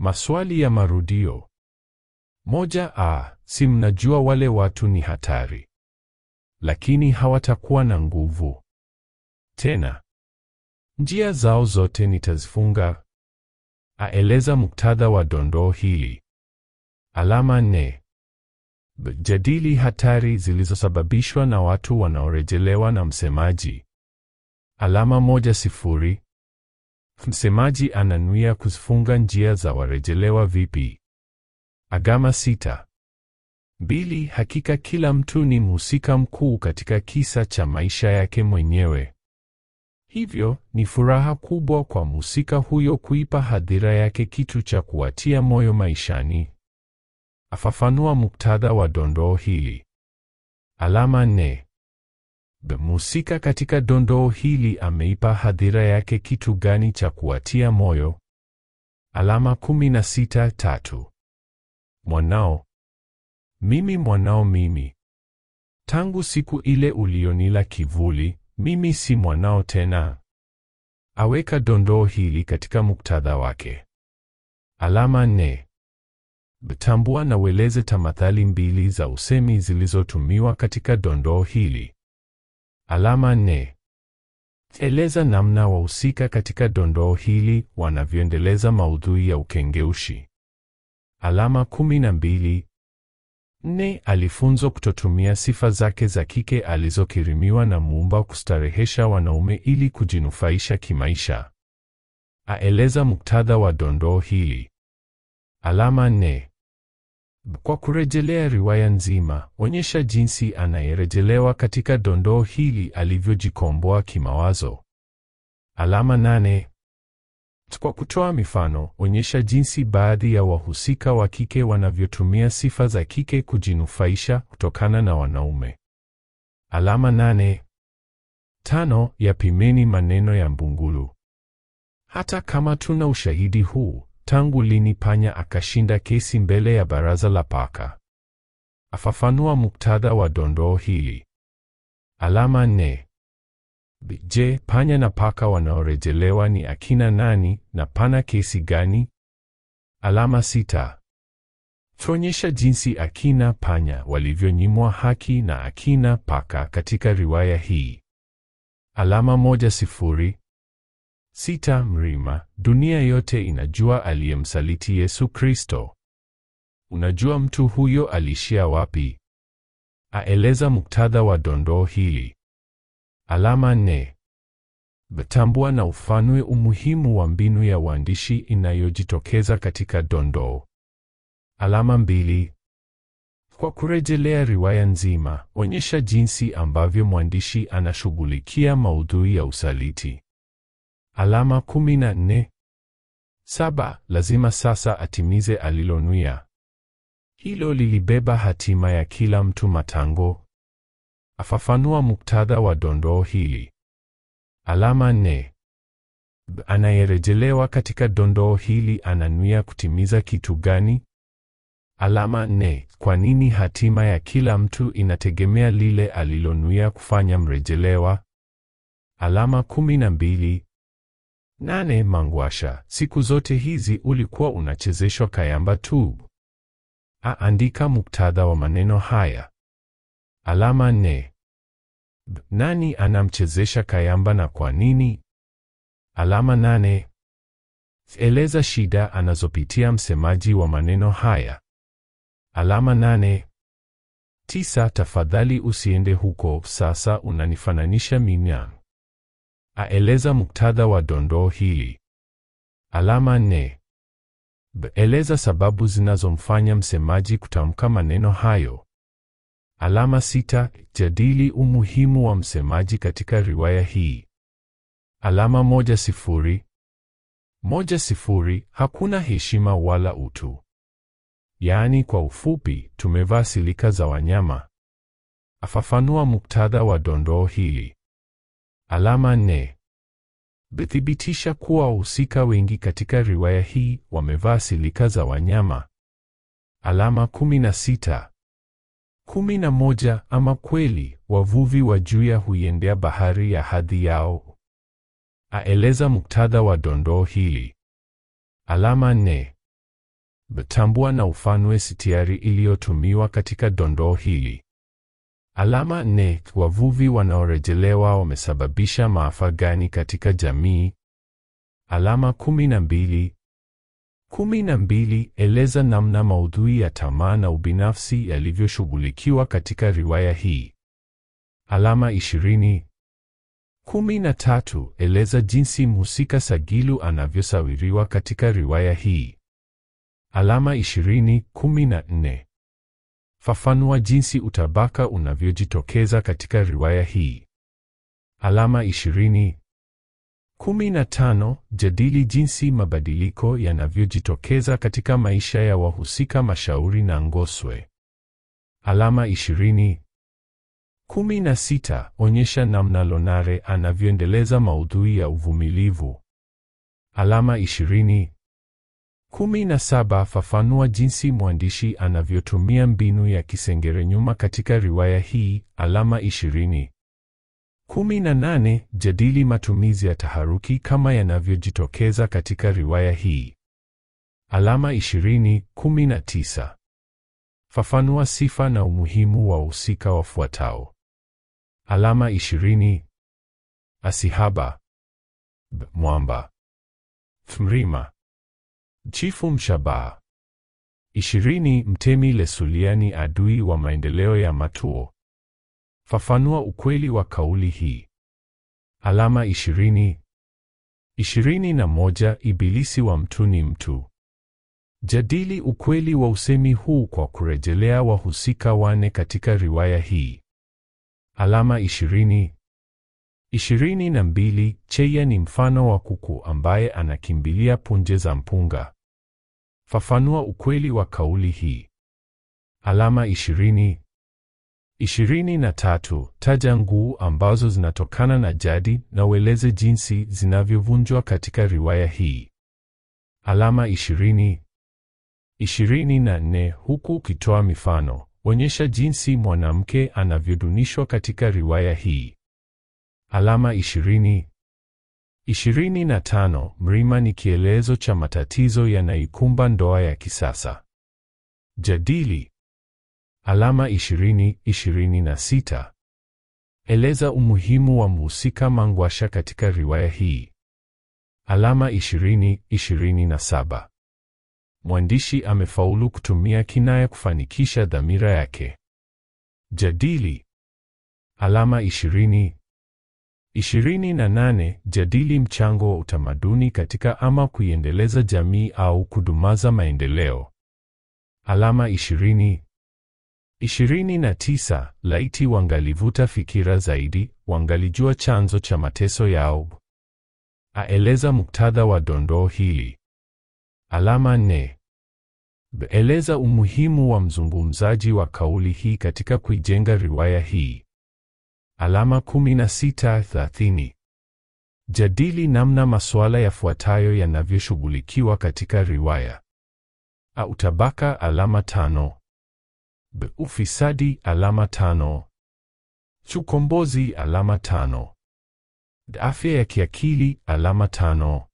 Maswali ya marudio. Moja a, si mnajua wale watu ni hatari, lakini hawatakuwa na nguvu tena. Njia zao zote nitazifunga. Aeleza muktadha wa dondoo hili. Alama nne. Jadili hatari zilizosababishwa na watu wanaorejelewa na msemaji. Alama moja sifuri. Msemaji ananuia kuzifunga njia za warejelewa vipi? Agama sita. Mbili, hakika kila mtu ni mhusika mkuu katika kisa cha maisha yake mwenyewe. Hivyo, ni furaha kubwa kwa mhusika huyo kuipa hadhira yake kitu cha kuwatia moyo maishani. Afafanua muktadha wa dondoo hili. Alama nne. Mhusika katika dondoo hili ameipa hadhira yake kitu gani cha kuatia moyo? Alama kumi na sita tatu. Mwanao. Mimi mwanao mimi. Tangu siku ile ulionila kivuli, mimi si mwanao tena. Aweka dondoo hili katika muktadha wake. Alama nne. Tambua na ueleze tamathali mbili za usemi zilizotumiwa katika dondoo hili. Alama nne. Eleza namna wahusika katika dondoo hili wanavyoendeleza maudhui ya ukengeushi. Alama kumi na mbili. Alifunzwa kutotumia sifa zake za kike alizokirimiwa na Muumba kustarehesha wanaume ili kujinufaisha kimaisha. Aeleza muktadha wa dondoo hili. Alama nne. Kwa kurejelea riwaya nzima, onyesha jinsi anayerejelewa katika dondoo hili alivyojikomboa kimawazo. Alama nane. Kwa kutoa mifano, onyesha jinsi baadhi ya wahusika wa kike wanavyotumia sifa za kike kujinufaisha kutokana na wanaume. Alama nane. Tano, yapimeni maneno ya Mbungulu. Hata kama tuna ushahidi huu, tangu lini panya akashinda kesi mbele ya baraza la paka? Afafanua muktadha wa dondoo hili. Alama nne. Je, panya na paka wanaorejelewa ni akina nani na pana kesi gani? Alama sita. Tuonyesha jinsi akina panya walivyonyimwa haki na akina paka katika riwaya hii. Alama moja sifuri. Sita. Mrima, dunia yote inajua aliyemsaliti Yesu Kristo. Unajua mtu huyo alishia wapi? Aeleza muktadha wa dondoo hili. Alama nne. Tambua na ufanue umuhimu wa mbinu ya uandishi inayojitokeza katika dondoo. Alama mbili. Kwa kurejelea riwaya nzima, onyesha jinsi ambavyo mwandishi anashughulikia maudhui ya usaliti. Alama kumi na nne. Saba. Lazima sasa atimize alilonuia. Hilo lilibeba hatima ya kila mtu matango. Afafanua muktadha wa dondoo hili. Alama nne. Anayerejelewa katika dondoo hili ananuia kutimiza kitu gani? Alama nne. Kwa nini hatima ya kila mtu inategemea lile alilonuia kufanya mrejelewa? Alama kumi na mbili. Nane. Mangwasha, siku zote hizi ulikuwa unachezeshwa kayamba tu. Aandika muktadha wa maneno haya. Alama ne. B, Nani anamchezesha kayamba na kwa nini? Alama nane. Eleza shida anazopitia msemaji wa maneno haya. Alama nane. Tisa. Tafadhali usiende huko sasa, unanifananisha mimi. Aeleza muktadha wa dondoo hili. Alama nne. Eleza sababu zinazomfanya msemaji kutamka maneno hayo. Alama sita. Jadili umuhimu wa msemaji katika riwaya hii. Alama moja sifuri. Moja sifuri. Hakuna heshima wala utu. Yaani kwa ufupi, tumevaa silika za wanyama. Afafanua muktadha wa dondoo hili. Alama nne. Bethibitisha kuwa wahusika wengi katika riwaya hii wamevaa silika za wanyama. Alama kumi na sita. Kumi na moja. Ama kweli wavuvi wa Juya huiendea bahari ya hadhi yao. Aeleza muktadha wa dondoo hili. Alama nne. betambua na ufanwe sitiari iliyotumiwa katika dondoo hili. Alama nne. Wavuvi wanaorejelewa wamesababisha maafa gani katika jamii? Alama kumi na mbili. Kumi na mbili. Eleza namna maudhui ya tamaa na ubinafsi yalivyoshughulikiwa katika riwaya hii. Alama ishirini. Kumi na tatu. Eleza jinsi mhusika Sagilu anavyosawiriwa katika riwaya hii. Alama ishirini. Kumi na nne. Fafanua jinsi utabaka unavyojitokeza katika riwaya hii. Alama ishirini. Kumi na tano. Jadili jinsi mabadiliko yanavyojitokeza katika maisha ya wahusika Mashauri na Ngoswe. Alama ishirini. Kumi na sita. Onyesha namna Lonare anavyoendeleza maudhui ya uvumilivu. Alama. Kumi na saba. Fafanua jinsi mwandishi anavyotumia mbinu ya kisengere nyuma katika riwaya hii. Alama ishirini. Kumi na nane. Jadili matumizi ya taharuki kama yanavyojitokeza katika riwaya hii. Alama ishirini. Fafanua sifa na umuhimu wa wahusika wafuatao. Alama ishirini. Asihaba, Mwamba, Mrima, Chifu Mshabaha. ishirini. Mtemi Lesuliani adui wa maendeleo ya Matuo. Fafanua ukweli wa kauli hii. Alama ishirini. ishirini na moja. Ibilisi wa mtu ni mtu. Jadili ukweli wa usemi huu kwa kurejelea wahusika wane katika riwaya hii. Alama ishirini. Ishirini na mbili. Cheya ni mfano wa kuku ambaye anakimbilia punje za mpunga. Fafanua ukweli wa kauli hii. Alama ishirini. ishirini na tatu. Taja nguu ambazo zinatokana na jadi na ueleze jinsi zinavyovunjwa katika riwaya hii. Alama ishirini. ishirini na nne. Huku ukitoa mifano, onyesha jinsi mwanamke anavyodunishwa katika riwaya hii. Alama ishirini. ishirini na tano. Mrima ni kielezo cha matatizo yanaikumba ndoa ya kisasa. Jadili. Alama ishirini. ishirini na sita. Eleza umuhimu wa muhusika Mangwasha katika riwaya hii. Alama ishirini. ishirini na saba. Mwandishi amefaulu kutumia kinaya kufanikisha dhamira yake. Jadili. Alama ishirini. Ishirini na nane. Jadili mchango wa utamaduni katika ama kuiendeleza jamii au kudumaza maendeleo. Alama ishirini. ishirini na tisa. Laiti wangalivuta fikira zaidi, wangalijua chanzo cha mateso yao. Aeleza muktadha wa dondoo hili. Alama nne. Eleza umuhimu wa mzungumzaji wa kauli hii katika kuijenga riwaya hii. Alama kumi na sita thelathini. Jadili namna masuala yafuatayo yanavyoshughulikiwa katika riwaya. A. Utabaka alama tano. B. Ufisadi alama tano. chukombozi alama tano. D. Afya ya kiakili alama tano.